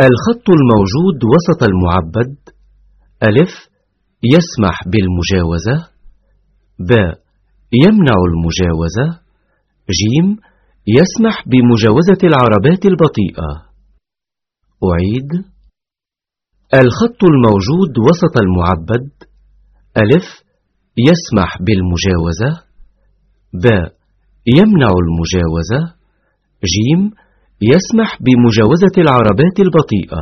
الخط الموجود وسط المعبد ألف يسمح بالمجاوزة ب يمنع المجاوزة جيم يسمح بمجاوزة العربات البطيئة. أعيد. الخط الموجود وسط المعبد ألف يسمح بالمجاوزة ب يمنع المجاوزة جيم يسمح بمجاوزة العربات البطيئة.